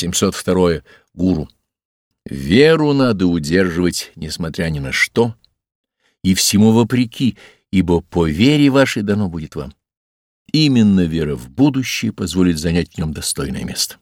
702. Гуру. Веру надо удерживать, несмотря ни на что, и всему вопреки, ибо по вере вашей дано будет вам. Именно вера в будущее позволит занять в нем достойное место.